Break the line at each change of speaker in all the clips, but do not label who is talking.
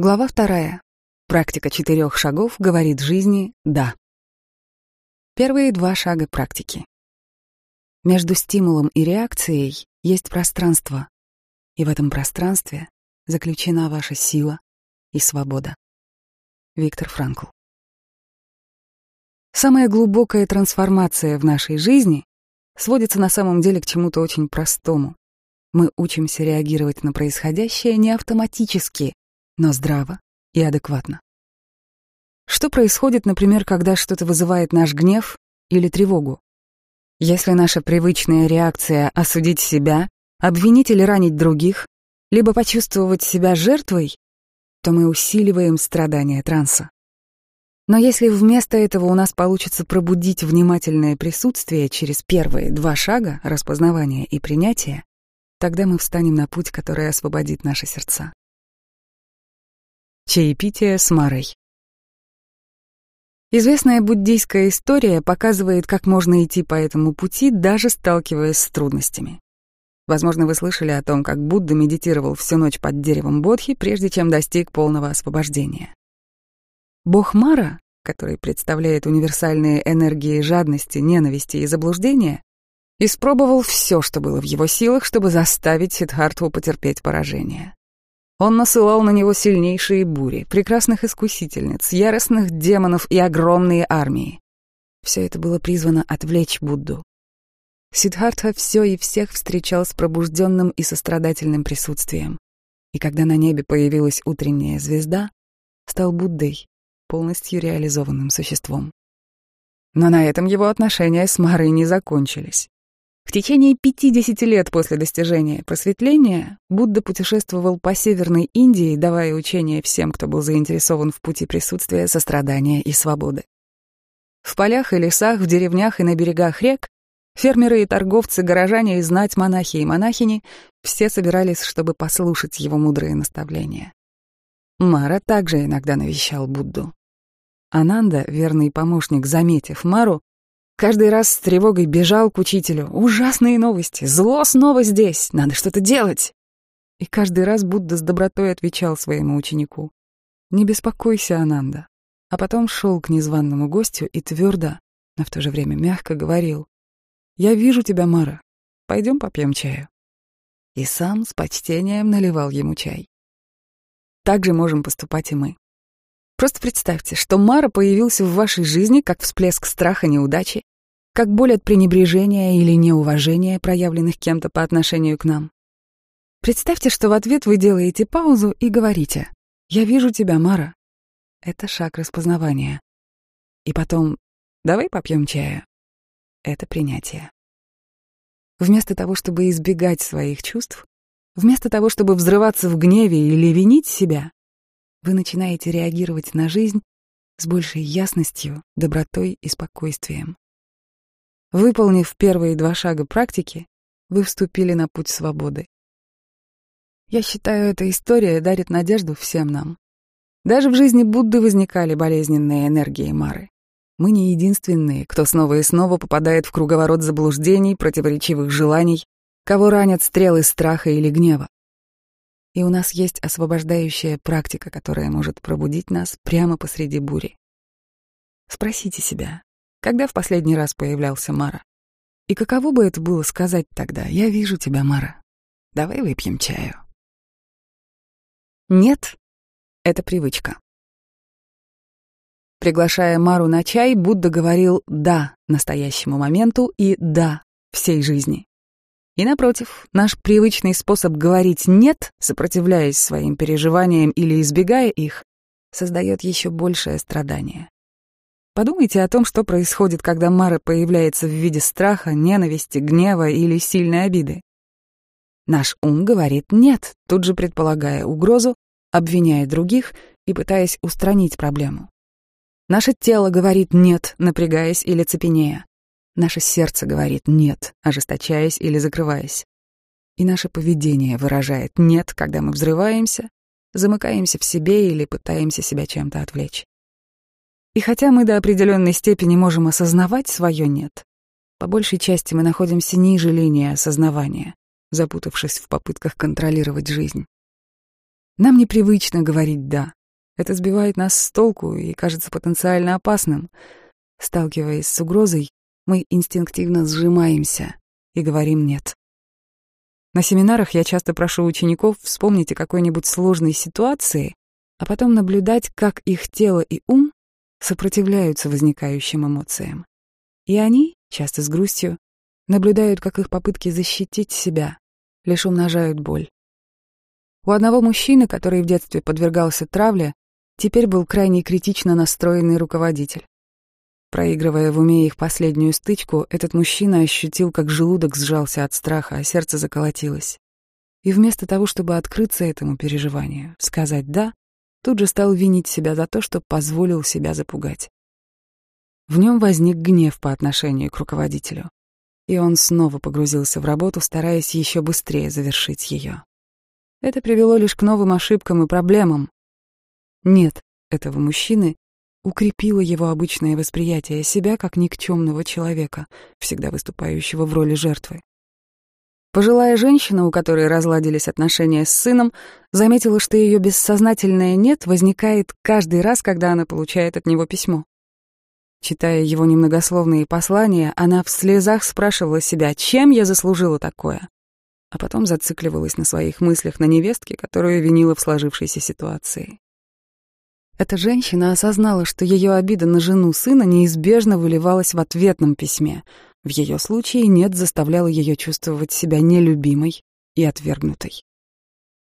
Глава вторая. Практика четырех шагов говорит жизни «да». Первые два шага практики. Между стимулом и реакцией есть пространство, и в этом пространстве заключена ваша сила и свобода. Виктор Франкл. Самая глубокая трансформация в нашей жизни сводится на самом деле к чему-то очень простому. Мы учимся реагировать на происходящее не автоматически, но здраво и адекватно. Что происходит, например, когда что-то вызывает наш гнев или тревогу? Если наша привычная реакция — осудить себя, обвинить или ранить других, либо почувствовать себя жертвой, то мы усиливаем страдания транса. Но если вместо этого у нас получится пробудить внимательное присутствие через первые два шага распознавания и принятия, тогда мы встанем на путь, который освободит наши сердца. Чаепитие с Марой. Известная буддийская история показывает, как можно идти по этому пути, даже сталкиваясь с трудностями. Возможно, вы слышали о том, как Будда медитировал всю ночь под деревом Бодхи, прежде чем достиг полного освобождения. Бог Мара, который представляет универсальные энергии жадности, ненависти и заблуждения, испробовал все, что было в его силах, чтобы заставить Сиддхартху потерпеть поражение. Он насылал на него сильнейшие бури, прекрасных искусительниц, яростных демонов и огромные армии. Все это было призвано отвлечь Будду. Сиддхартха все и всех встречал с пробужденным и сострадательным присутствием. И когда на небе появилась утренняя звезда, стал Буддой, полностью реализованным существом. Но на этом его отношения с Марой не закончились. В течение 50 лет после достижения просветления Будда путешествовал по Северной Индии, давая учения всем, кто был заинтересован в пути присутствия, сострадания и свободы. В полях и лесах, в деревнях и на берегах рек фермеры и торговцы, горожане и знать монахи и монахини все собирались, чтобы послушать его мудрые наставления. Мара также иногда навещал Будду. Ананда, верный помощник, заметив Мару, Каждый раз с тревогой бежал к учителю. Ужасные новости. Зло снова здесь. Надо что-то делать. И каждый раз Будда с добротой отвечал своему ученику. «Не беспокойся, Ананда». А потом шел к незваному гостю и твердо, но в то же время мягко говорил. «Я вижу тебя, Мара. Пойдем попьем чаю». И сам с почтением наливал ему чай. Так же можем поступать и мы. Просто представьте, что Мара появился в вашей жизни как всплеск страха неудачи, как боль от пренебрежения или неуважения, проявленных кем-то по отношению к нам. Представьте, что в ответ вы делаете паузу и говорите «Я вижу тебя, Мара». Это шаг распознавания. И потом «Давай попьем чая». Это принятие. Вместо того, чтобы избегать своих чувств, вместо того, чтобы взрываться в гневе или винить себя, вы начинаете реагировать на жизнь с большей ясностью, добротой и спокойствием. Выполнив первые два шага практики, вы вступили на путь свободы. Я считаю, эта история дарит надежду всем нам. Даже в жизни Будды возникали болезненные энергии Мары. Мы не единственные, кто снова и снова попадает в круговорот заблуждений, противоречивых желаний, кого ранят стрелы страха или гнева. И у нас есть освобождающая практика, которая может пробудить нас прямо посреди бури. Спросите себя, когда в последний раз появлялся Мара? И каково бы это было сказать тогда «Я вижу тебя, Мара. Давай выпьем чаю». Нет — это привычка. Приглашая Мару на чай, Будда говорил «да» настоящему моменту и «да» всей жизни. И напротив, наш привычный способ говорить «нет», сопротивляясь своим переживаниям или избегая их, создает еще большее страдание. Подумайте о том, что происходит, когда Мара появляется в виде страха, ненависти, гнева или сильной обиды. Наш ум говорит «нет», тут же предполагая угрозу, обвиняя других и пытаясь устранить проблему. Наше тело говорит «нет», напрягаясь или цепенея. Наше сердце говорит «нет», ожесточаясь или закрываясь. И наше поведение выражает «нет», когда мы взрываемся, замыкаемся в себе или пытаемся себя чем-то отвлечь. И хотя мы до определенной степени можем осознавать свое «нет», по большей части мы находимся ниже линии осознавания, запутавшись в попытках контролировать жизнь. Нам непривычно говорить «да». Это сбивает нас с толку и кажется потенциально опасным. Сталкиваясь с угрозой, мы инстинктивно сжимаемся и говорим «нет». На семинарах я часто прошу учеников вспомнить о какой-нибудь сложной ситуации, а потом наблюдать, как их тело и ум сопротивляются возникающим эмоциям. И они, часто с грустью, наблюдают, как их попытки защитить себя лишь умножают боль. У одного мужчины, который в детстве подвергался травле, теперь был крайне критично настроенный руководитель. Проигрывая в уме их последнюю стычку, этот мужчина ощутил, как желудок сжался от страха, а сердце заколотилось. И вместо того, чтобы открыться этому переживанию, сказать «да», тут же стал винить себя за то, что позволил себя запугать. В нем возник гнев по отношению к руководителю, и он снова погрузился в работу, стараясь еще быстрее завершить ее. Это привело лишь к новым ошибкам и проблемам. Нет этого мужчины укрепило его обычное восприятие себя как никчемного человека, всегда выступающего в роли жертвы. Пожилая женщина, у которой разладились отношения с сыном, заметила, что ее бессознательное «нет» возникает каждый раз, когда она получает от него письмо. Читая его немногословные послания, она в слезах спрашивала себя, чем я заслужила такое, а потом зацикливалась на своих мыслях на невестке, которую винила в сложившейся ситуации. Эта женщина осознала, что ее обида на жену сына неизбежно выливалась в ответном письме. В ее случае нет заставляла ее чувствовать себя нелюбимой и отвергнутой.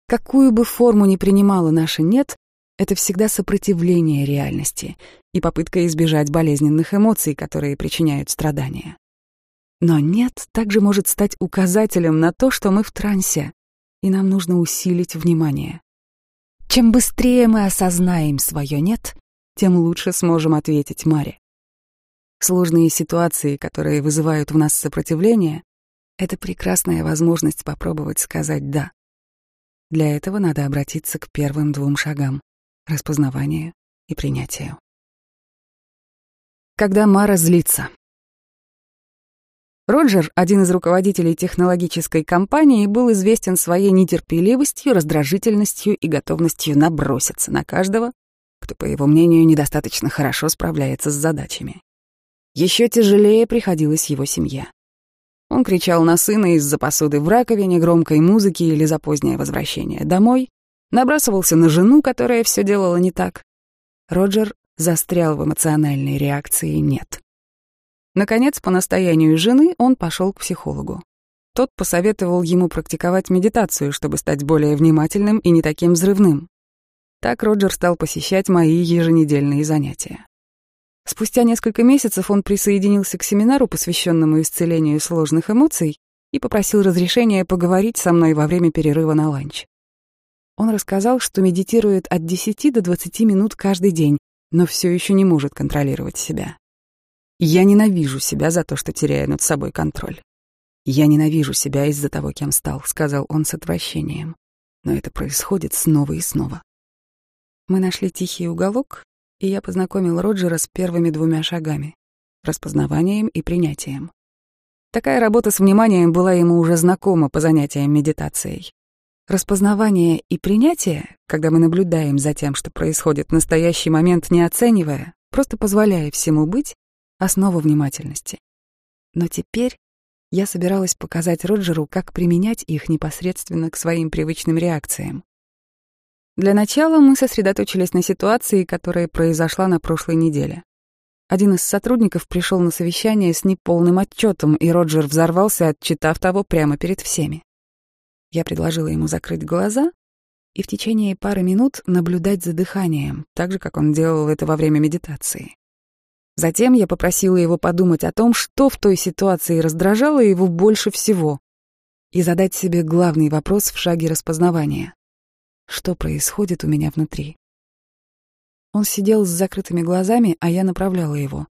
Какую бы форму ни принимала наше «нет», это всегда сопротивление реальности и попытка избежать болезненных эмоций, которые причиняют страдания. Но «нет» также может стать указателем на то, что мы в трансе, и нам нужно усилить внимание. Чем быстрее мы осознаем свое «нет», тем лучше сможем ответить Маре. Сложные ситуации, которые вызывают в нас сопротивление, это прекрасная возможность попробовать сказать «да». Для этого надо обратиться к первым двум шагам — распознаванию и принятию. Когда Мара злится. Роджер, один из руководителей технологической компании, был известен своей нетерпеливостью, раздражительностью и готовностью наброситься на каждого, кто, по его мнению, недостаточно хорошо справляется с задачами. Еще тяжелее приходилось его семье. Он кричал на сына из-за посуды в раковине, громкой музыки или за позднее возвращение домой, набрасывался на жену, которая все делала не так. Роджер застрял в эмоциональной реакции «нет». Наконец, по настоянию жены, он пошел к психологу. Тот посоветовал ему практиковать медитацию, чтобы стать более внимательным и не таким взрывным. Так Роджер стал посещать мои еженедельные занятия. Спустя несколько месяцев он присоединился к семинару, посвященному исцелению сложных эмоций, и попросил разрешения поговорить со мной во время перерыва на ланч. Он рассказал, что медитирует от 10 до 20 минут каждый день, но все еще не может контролировать себя. Я ненавижу себя за то, что теряю над собой контроль. Я ненавижу себя из-за того, кем стал, сказал он с отвращением. Но это происходит снова и снова. Мы нашли тихий уголок, и я познакомил Роджера с первыми двумя шагами — распознаванием и принятием. Такая работа с вниманием была ему уже знакома по занятиям медитацией. Распознавание и принятие, когда мы наблюдаем за тем, что происходит в настоящий момент, не оценивая, просто позволяя всему быть, основа внимательности. Но теперь я собиралась показать Роджеру, как применять их непосредственно к своим привычным реакциям. Для начала мы сосредоточились на ситуации, которая произошла на прошлой неделе. Один из сотрудников пришел на совещание с неполным отчетом, и Роджер взорвался, отчитав того прямо перед всеми. Я предложила ему закрыть глаза и в течение пары минут наблюдать за дыханием, так же, как он делал это во время медитации. Затем я попросила его подумать о том, что в той ситуации раздражало его больше всего, и задать себе главный вопрос в шаге распознавания. Что происходит у меня внутри? Он сидел с закрытыми глазами, а я направляла его.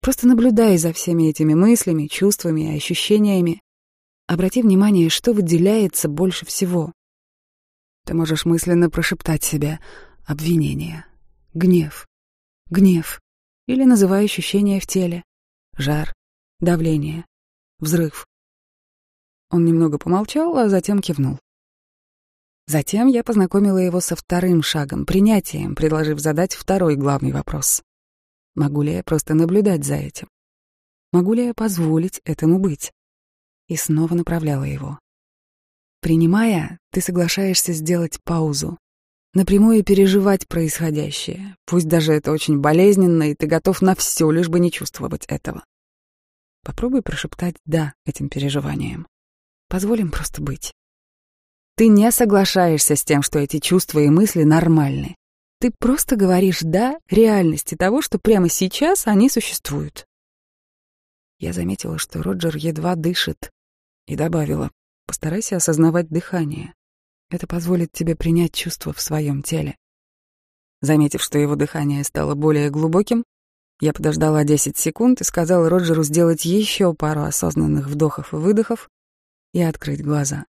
Просто наблюдай за всеми этими мыслями, чувствами и ощущениями. Обрати внимание, что выделяется больше всего. Ты можешь мысленно прошептать себе обвинение, гнев, гнев, или называй ощущения в теле. Жар, давление, взрыв. Он немного помолчал, а затем кивнул. Затем я познакомила его со вторым шагом, принятием, предложив задать второй главный вопрос. Могу ли я просто наблюдать за этим? Могу ли я позволить этому быть? И снова направляла его. Принимая, ты соглашаешься сделать паузу, напрямую переживать происходящее, пусть даже это очень болезненно, и ты готов на все, лишь бы не чувствовать этого. Попробуй прошептать «да» этим переживаниям. Позволим просто быть. Ты не соглашаешься с тем, что эти чувства и мысли нормальны. Ты просто говоришь «да» реальности того, что прямо сейчас они существуют. Я заметила, что Роджер едва дышит, и добавила «постарайся осознавать дыхание. Это позволит тебе принять чувства в своем теле». Заметив, что его дыхание стало более глубоким, я подождала 10 секунд и сказала Роджеру сделать еще пару осознанных вдохов и выдохов и открыть глаза.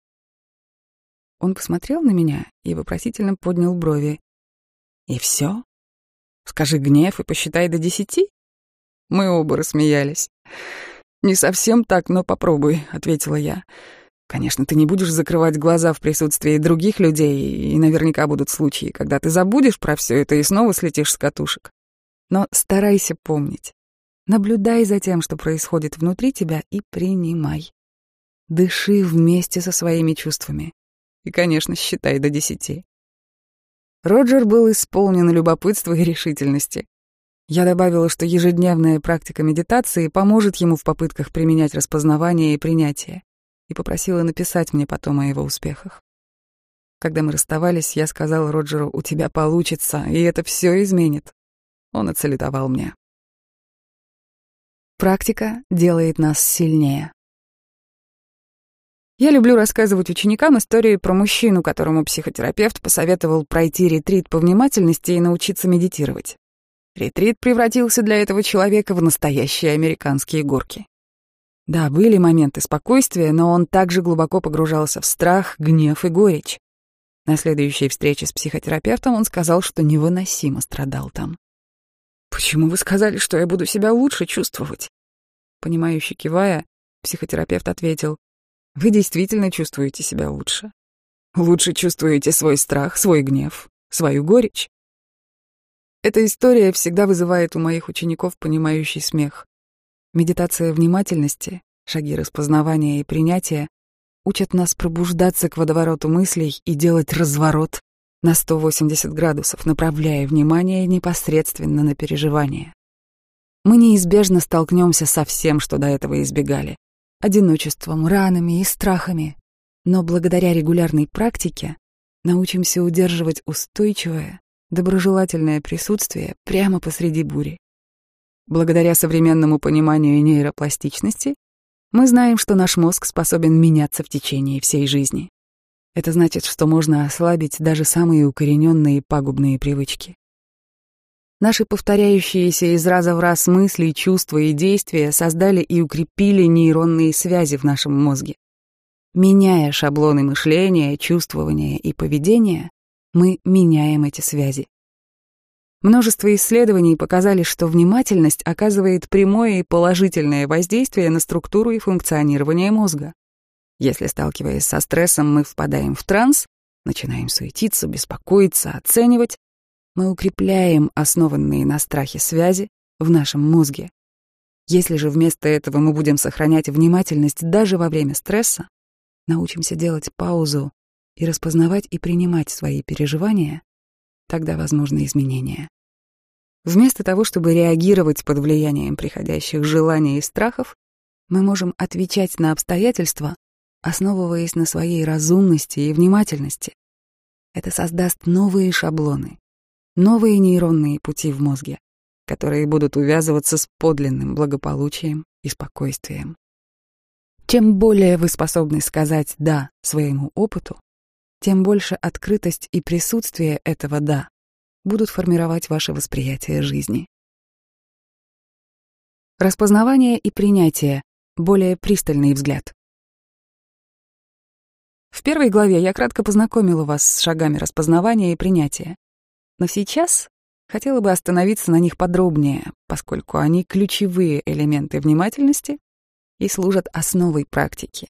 Он посмотрел на меня и вопросительно поднял брови. «И все? Скажи гнев и посчитай до десяти?» Мы оба рассмеялись. «Не совсем так, но попробуй», — ответила я. «Конечно, ты не будешь закрывать глаза в присутствии других людей, и наверняка будут случаи, когда ты забудешь про все это и снова слетишь с катушек. Но старайся помнить. Наблюдай за тем, что происходит внутри тебя, и принимай. Дыши вместе со своими чувствами. И, конечно, считай до десяти. Роджер был исполнен любопытства и решительности. Я добавила, что ежедневная практика медитации поможет ему в попытках применять распознавание и принятие, и попросила написать мне потом о его успехах. Когда мы расставались, я сказала Роджеру, «У тебя получится, и это все изменит». Он отсалютовал мне. Практика делает нас сильнее. Я люблю рассказывать ученикам истории про мужчину, которому психотерапевт посоветовал пройти ретрит по внимательности и научиться медитировать. Ретрит превратился для этого человека в настоящие американские горки. Да, были моменты спокойствия, но он также глубоко погружался в страх, гнев и горечь. На следующей встрече с психотерапевтом он сказал, что невыносимо страдал там. «Почему вы сказали, что я буду себя лучше чувствовать?» Понимающе кивая, психотерапевт ответил, вы действительно чувствуете себя лучше. Лучше чувствуете свой страх, свой гнев, свою горечь. Эта история всегда вызывает у моих учеников понимающий смех. Медитация внимательности, шаги распознавания и принятия учат нас пробуждаться к водовороту мыслей и делать разворот на 180 градусов, направляя внимание непосредственно на переживание. Мы неизбежно столкнемся со всем, что до этого избегали одиночеством, ранами и страхами. Но благодаря регулярной практике научимся удерживать устойчивое, доброжелательное присутствие прямо посреди бури. Благодаря современному пониманию нейропластичности мы знаем, что наш мозг способен меняться в течение всей жизни. Это значит, что можно ослабить даже самые укорененные пагубные привычки. Наши повторяющиеся из раза в раз мысли, чувства и действия создали и укрепили нейронные связи в нашем мозге. Меняя шаблоны мышления, чувствования и поведения, мы меняем эти связи. Множество исследований показали, что внимательность оказывает прямое и положительное воздействие на структуру и функционирование мозга. Если, сталкиваясь со стрессом, мы впадаем в транс, начинаем суетиться, беспокоиться, оценивать, мы укрепляем основанные на страхе связи в нашем мозге. Если же вместо этого мы будем сохранять внимательность даже во время стресса, научимся делать паузу и распознавать и принимать свои переживания, тогда возможны изменения. Вместо того, чтобы реагировать под влиянием приходящих желаний и страхов, мы можем отвечать на обстоятельства, основываясь на своей разумности и внимательности. Это создаст новые шаблоны, новые нейронные пути в мозге, которые будут увязываться с подлинным благополучием и спокойствием. Чем более вы способны сказать «да» своему опыту, тем больше открытость и присутствие этого «да» будут формировать ваше восприятие жизни. Распознавание и принятие — более пристальный взгляд. В первой главе я кратко познакомила вас с шагами распознавания и принятия. Но сейчас хотела бы остановиться на них подробнее, поскольку они ключевые элементы внимательности и служат основой практики.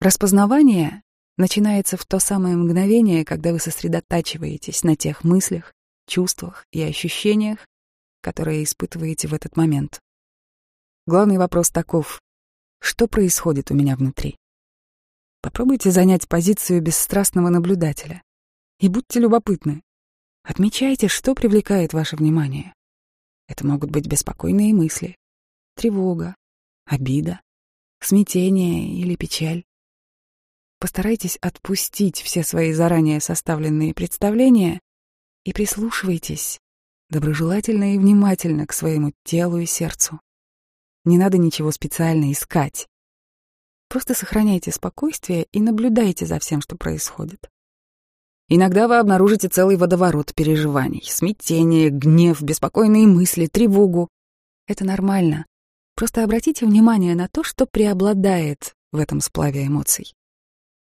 Распознавание начинается в то самое мгновение, когда вы сосредотачиваетесь на тех мыслях, чувствах и ощущениях, которые испытываете в этот момент. Главный вопрос таков — что происходит у меня внутри? Попробуйте занять позицию бесстрастного наблюдателя и будьте любопытны. Отмечайте, что привлекает ваше внимание. Это могут быть беспокойные мысли, тревога, обида, смятение или печаль. Постарайтесь отпустить все свои заранее составленные представления и прислушивайтесь доброжелательно и внимательно к своему телу и сердцу. Не надо ничего специально искать. Просто сохраняйте спокойствие и наблюдайте за всем, что происходит. Иногда вы обнаружите целый водоворот переживаний, смятение, гнев, беспокойные мысли, тревогу. Это нормально. Просто обратите внимание на то, что преобладает в этом сплаве эмоций.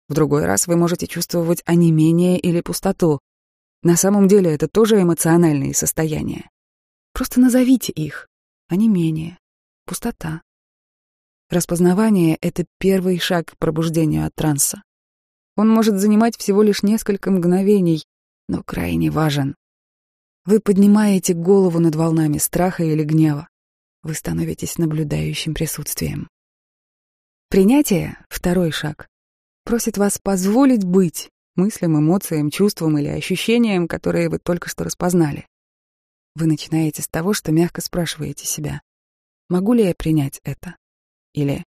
В другой раз вы можете чувствовать онемение или пустоту. На самом деле это тоже эмоциональные состояния. Просто назовите их. Онемение, пустота. Распознавание — это первый шаг к пробуждению от транса. Он может занимать всего лишь несколько мгновений, но крайне важен. Вы поднимаете голову над волнами страха или гнева. Вы становитесь наблюдающим присутствием. Принятие — второй шаг просит вас позволить быть мыслям, эмоциям, чувствам или ощущениям, которые вы только что распознали. Вы начинаете с того, что мягко спрашиваете себя, могу ли я принять это? Или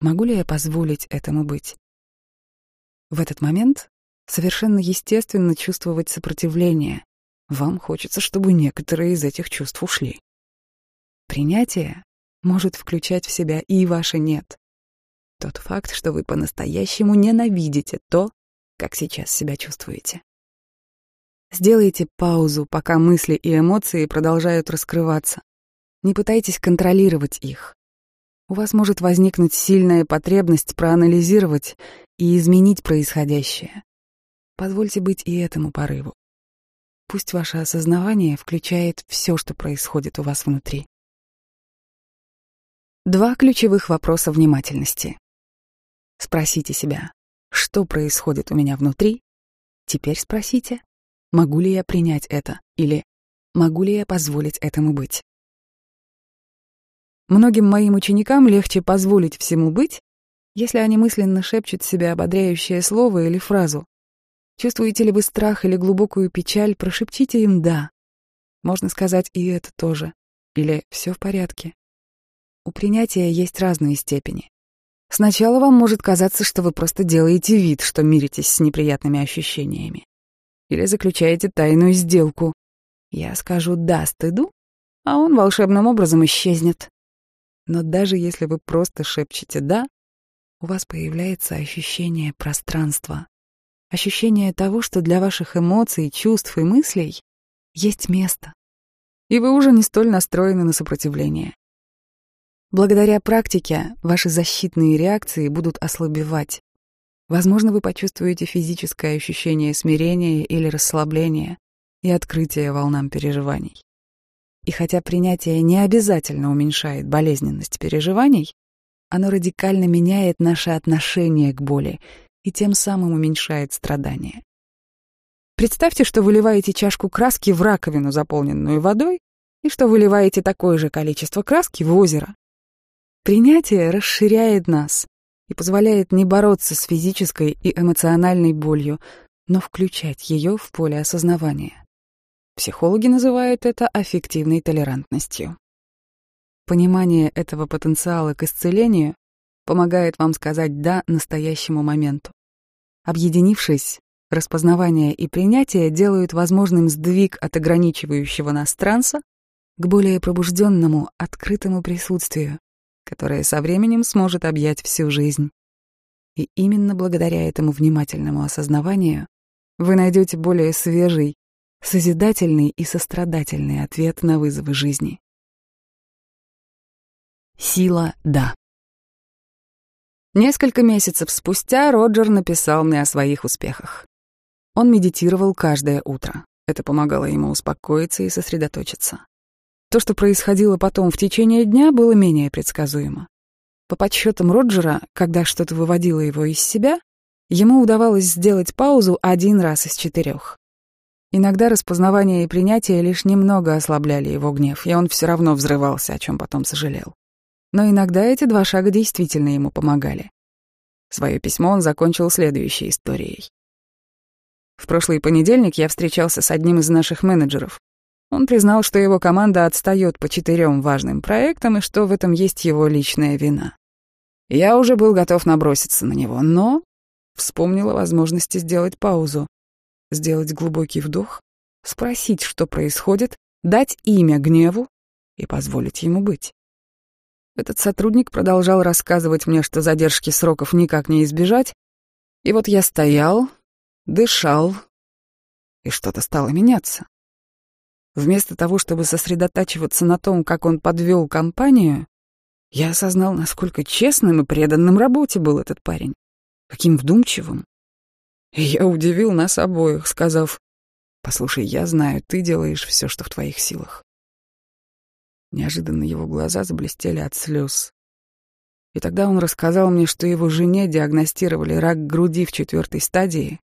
могу ли я позволить этому быть? В этот момент совершенно естественно чувствовать сопротивление. Вам хочется, чтобы некоторые из этих чувств ушли. Принятие может включать в себя и ваше «нет», тот факт, что вы по-настоящему ненавидите то, как сейчас себя чувствуете. Сделайте паузу, пока мысли и эмоции продолжают раскрываться. Не пытайтесь контролировать их. У вас может возникнуть сильная потребность проанализировать и изменить происходящее. Позвольте быть и этому порыву. Пусть ваше осознавание включает все, что происходит у вас внутри. Два ключевых вопроса внимательности. Спросите себя, что происходит у меня внутри? Теперь спросите, могу ли я принять это или могу ли я позволить этому быть? Многим моим ученикам легче позволить всему быть, если они мысленно шепчут себе ободряющее слово или фразу. Чувствуете ли вы страх или глубокую печаль, прошепчите им «да». Можно сказать и это тоже. Или «все в порядке». У принятия есть разные степени. Сначала вам может казаться, что вы просто делаете вид, что миритесь с неприятными ощущениями. Или заключаете тайную сделку. Я скажу «да» стыду, а он волшебным образом исчезнет. Но даже если вы просто шепчете «да», у вас появляется ощущение пространства. Ощущение того, что для ваших эмоций, чувств и мыслей есть место. И вы уже не столь настроены на сопротивление. Благодаря практике ваши защитные реакции будут ослабевать. Возможно, вы почувствуете физическое ощущение смирения или расслабления и открытие волнам переживаний. И хотя принятие не обязательно уменьшает болезненность переживаний, оно радикально меняет наше отношение к боли и тем самым уменьшает страдания. Представьте, что выливаете чашку краски в раковину, заполненную водой, и что выливаете такое же количество краски в озеро. Принятие расширяет нас и позволяет не бороться с физической и эмоциональной болью, но включать ее в поле осознавания. Психологи называют это аффективной толерантностью. Понимание этого потенциала к исцелению помогает вам сказать «да» настоящему моменту. Объединившись, распознавание и принятие делают возможным сдвиг от ограничивающего нас транса к более пробужденному, открытому присутствию, которое со временем сможет объять всю жизнь. И именно благодаря этому внимательному осознаванию вы найдете более свежий, созидательный и сострадательный ответ на вызовы жизни. Сила «да». Несколько месяцев спустя Роджер написал мне о своих успехах. Он медитировал каждое утро. Это помогало ему успокоиться и сосредоточиться. То, что происходило потом в течение дня, было менее предсказуемо. По подсчетам Роджера, когда что-то выводило его из себя, Ему удавалось сделать паузу один раз из четырех. Иногда распознавание и принятие лишь немного ослабляли его гнев, и он все равно взрывался, о чем потом сожалел. Но иногда эти два шага действительно ему помогали. Свое письмо он закончил следующей историей. В прошлый понедельник я встречался с одним из наших менеджеров. Он признал, что его команда отстает по четырем важным проектам и что в этом есть его личная вина. Я уже был готов наброситься на него, но вспомнил о возможности сделать паузу, сделать глубокий вдох, спросить, что происходит, дать имя гневу и позволить ему быть. Этот сотрудник продолжал рассказывать мне, что задержки сроков никак не избежать, и вот я стоял, дышал, и что-то стало меняться. Вместо того, чтобы сосредотачиваться на том, как он подвел компанию, я осознал, насколько честным и преданным работе был этот парень, каким вдумчивым. И я удивил нас обоих, сказав, «Послушай, я знаю, ты делаешь все, что в твоих силах». Неожиданно его глаза заблестели от слез. И тогда он рассказал мне, что его жене диагностировали рак груди в четвертой стадии,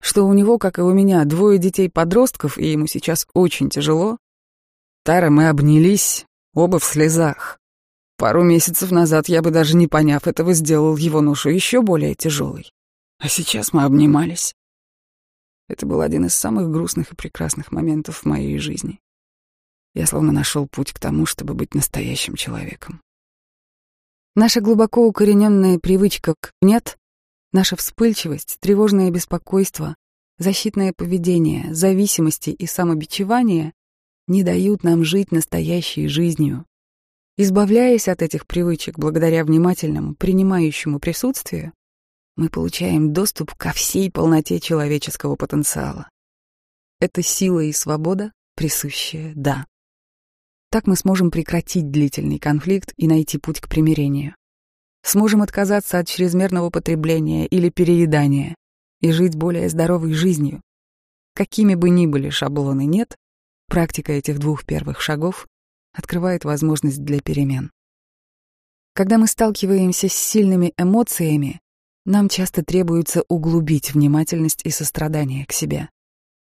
что у него, как и у меня, двое детей-подростков, и ему сейчас очень тяжело. Тара, мы обнялись, оба в слезах. Пару месяцев назад я бы даже не поняв этого сделал его ношу еще более тяжелой. А сейчас мы обнимались. Это был один из самых грустных и прекрасных моментов в моей жизни. Я словно нашел путь к тому, чтобы быть настоящим человеком. Наша глубоко укорененная привычка к «нет», наша вспыльчивость, тревожное беспокойство, защитное поведение, зависимости и самобичевание не дают нам жить настоящей жизнью. Избавляясь от этих привычек благодаря внимательному, принимающему присутствию, мы получаем доступ ко всей полноте человеческого потенциала. Это сила и свобода, присущая «да». Так мы сможем прекратить длительный конфликт и найти путь к примирению. Сможем отказаться от чрезмерного потребления или переедания и жить более здоровой жизнью. Какими бы ни были шаблоны «нет», практика этих двух первых шагов открывает возможность для перемен. Когда мы сталкиваемся с сильными эмоциями, нам часто требуется углубить внимательность и сострадание к себе.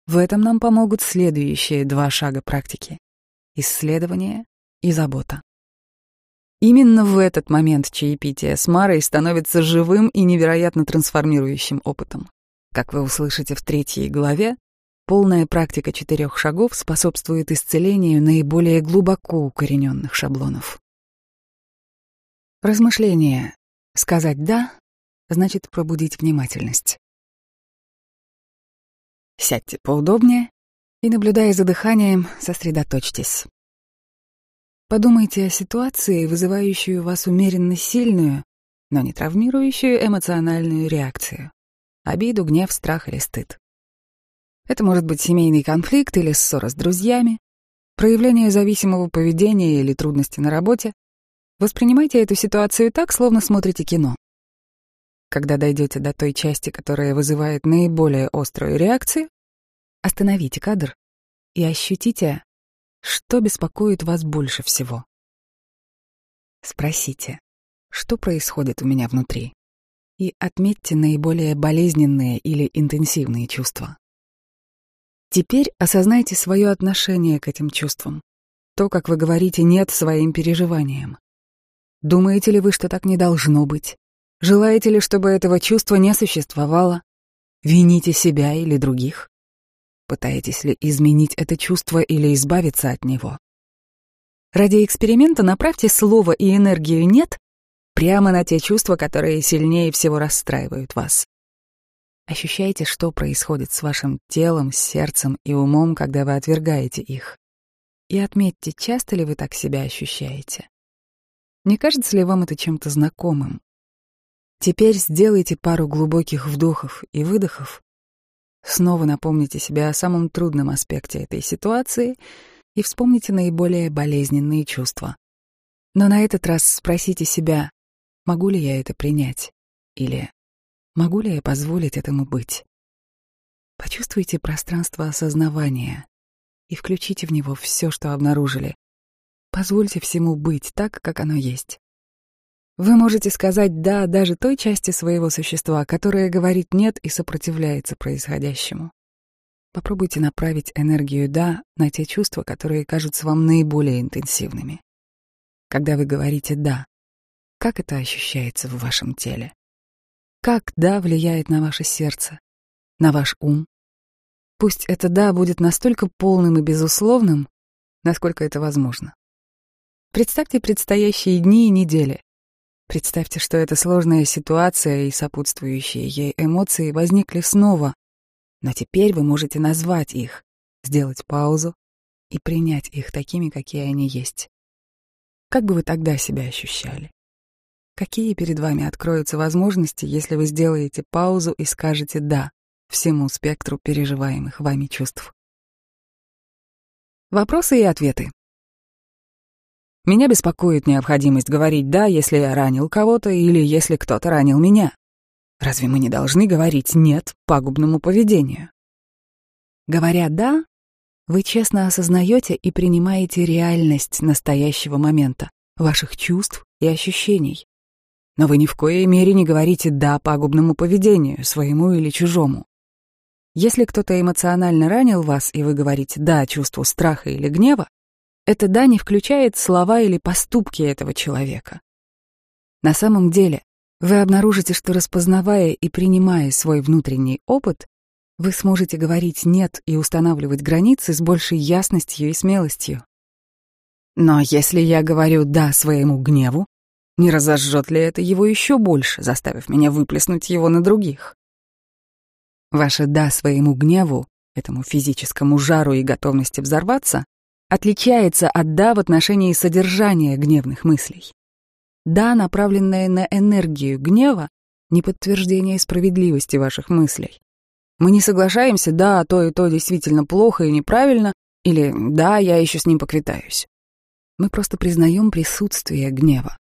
В этом нам помогут следующие два шага практики исследование и забота. Именно в этот момент чаепитие с Марой становится живым и невероятно трансформирующим опытом. Как вы услышите в третьей главе, полная практика четырех шагов способствует исцелению наиболее глубоко укорененных шаблонов. Размышление. Сказать «да» значит пробудить внимательность. Сядьте поудобнее и, наблюдая за дыханием, сосредоточьтесь. Подумайте о ситуации, вызывающую вас умеренно сильную, но не травмирующую эмоциональную реакцию. Обиду, гнев, страх или стыд. Это может быть семейный конфликт или ссора с друзьями, проявление зависимого поведения или трудности на работе. Воспринимайте эту ситуацию так, словно смотрите кино. Когда дойдете до той части, которая вызывает наиболее острую реакцию, Остановите кадр и ощутите, что беспокоит вас больше всего. Спросите, что происходит у меня внутри, и отметьте наиболее болезненные или интенсивные чувства. Теперь осознайте свое отношение к этим чувствам, то, как вы говорите «нет» своим переживаниям. Думаете ли вы, что так не должно быть? Желаете ли, чтобы этого чувства не существовало? Вините себя или других? Пытаетесь ли изменить это чувство или избавиться от него? Ради эксперимента направьте слово и энергию «нет» прямо на те чувства, которые сильнее всего расстраивают вас. Ощущайте, что происходит с вашим телом, сердцем и умом, когда вы отвергаете их. И отметьте, часто ли вы так себя ощущаете. Не кажется ли вам это чем-то знакомым? Теперь сделайте пару глубоких вдохов и выдохов Снова напомните себе о самом трудном аспекте этой ситуации и вспомните наиболее болезненные чувства. Но на этот раз спросите себя, могу ли я это принять? Или могу ли я позволить этому быть? Почувствуйте пространство осознавания и включите в него все, что обнаружили. Позвольте всему быть так, как оно есть. Вы можете сказать «да» даже той части своего существа, которая говорит «нет» и сопротивляется происходящему. Попробуйте направить энергию «да» на те чувства, которые кажутся вам наиболее интенсивными. Когда вы говорите «да», как это ощущается в вашем теле? Как «да» влияет на ваше сердце, на ваш ум? Пусть это «да» будет настолько полным и безусловным, насколько это возможно. Представьте предстоящие дни и недели, Представьте, что эта сложная ситуация и сопутствующие ей эмоции возникли снова, но теперь вы можете назвать их, сделать паузу и принять их такими, какие они есть. Как бы вы тогда себя ощущали? Какие перед вами откроются возможности, если вы сделаете паузу и скажете «да» всему спектру переживаемых вами чувств? Вопросы и ответы. Меня беспокоит необходимость говорить «да», если я ранил кого-то или если кто-то ранил меня. Разве мы не должны говорить «нет» пагубному поведению? Говоря «да», вы честно осознаете и принимаете реальность настоящего момента, ваших чувств и ощущений. Но вы ни в коей мере не говорите «да» пагубному поведению, своему или чужому. Если кто-то эмоционально ранил вас, и вы говорите «да» чувству страха или гнева, это «да» не включает слова или поступки этого человека. На самом деле, вы обнаружите, что распознавая и принимая свой внутренний опыт, вы сможете говорить «нет» и устанавливать границы с большей ясностью и смелостью. Но если я говорю «да» своему гневу, не разожжет ли это его еще больше, заставив меня выплеснуть его на других? Ваше «да» своему гневу, этому физическому жару и готовности взорваться, отличается от «да» в отношении содержания гневных мыслей. «Да», направленное на энергию гнева, не подтверждение справедливости ваших мыслей. Мы не соглашаемся «да, то и то действительно плохо и неправильно» или «да, я еще с ним поквитаюсь». Мы просто признаем присутствие гнева.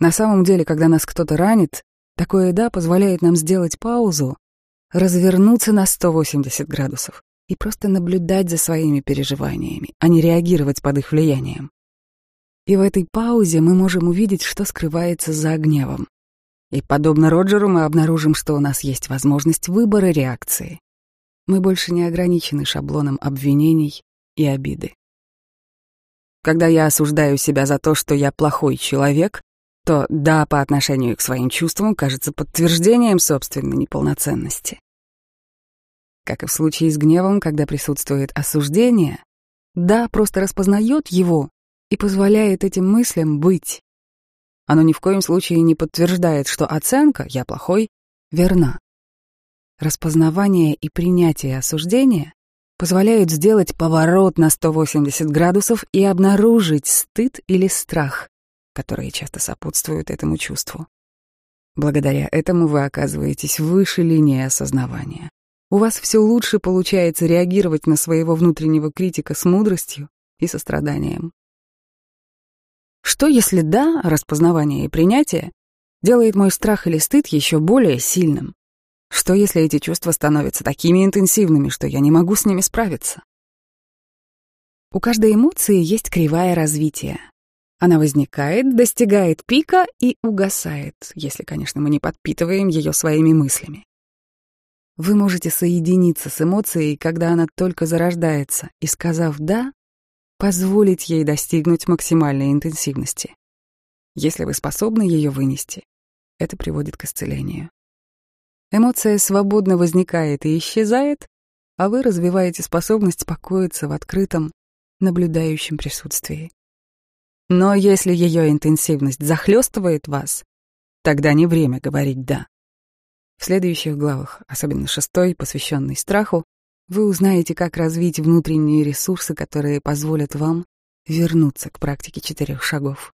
На самом деле, когда нас кто-то ранит, такое «да» позволяет нам сделать паузу, развернуться на 180 градусов и просто наблюдать за своими переживаниями, а не реагировать под их влиянием. И в этой паузе мы можем увидеть, что скрывается за гневом. И, подобно Роджеру, мы обнаружим, что у нас есть возможность выбора реакции. Мы больше не ограничены шаблоном обвинений и обиды. Когда я осуждаю себя за то, что я плохой человек, то «да» по отношению к своим чувствам кажется подтверждением собственной неполноценности. Как и в случае с гневом, когда присутствует осуждение, «да» просто распознает его и позволяет этим мыслям быть. Оно ни в коем случае не подтверждает, что оценка «я плохой» верна. Распознавание и принятие осуждения позволяют сделать поворот на 180 градусов и обнаружить стыд или страх, которые часто сопутствуют этому чувству. Благодаря этому вы оказываетесь выше линии осознавания. У вас все лучше получается реагировать на своего внутреннего критика с мудростью и состраданием. Что если да, распознавание и принятие делает мой страх или стыд еще более сильным? Что если эти чувства становятся такими интенсивными, что я не могу с ними справиться? У каждой эмоции есть кривая развития. Она возникает, достигает пика и угасает, если, конечно, мы не подпитываем ее своими мыслями. Вы можете соединиться с эмоцией, когда она только зарождается, и, сказав «да», позволить ей достигнуть максимальной интенсивности. Если вы способны ее вынести, это приводит к исцелению. Эмоция свободно возникает и исчезает, а вы развиваете способность покоиться в открытом, наблюдающем присутствии. Но если ее интенсивность захлестывает вас, тогда не время говорить «да». В следующих главах, особенно шестой, посвященный страху, вы узнаете, как развить внутренние ресурсы, которые позволят вам вернуться к практике четырех шагов.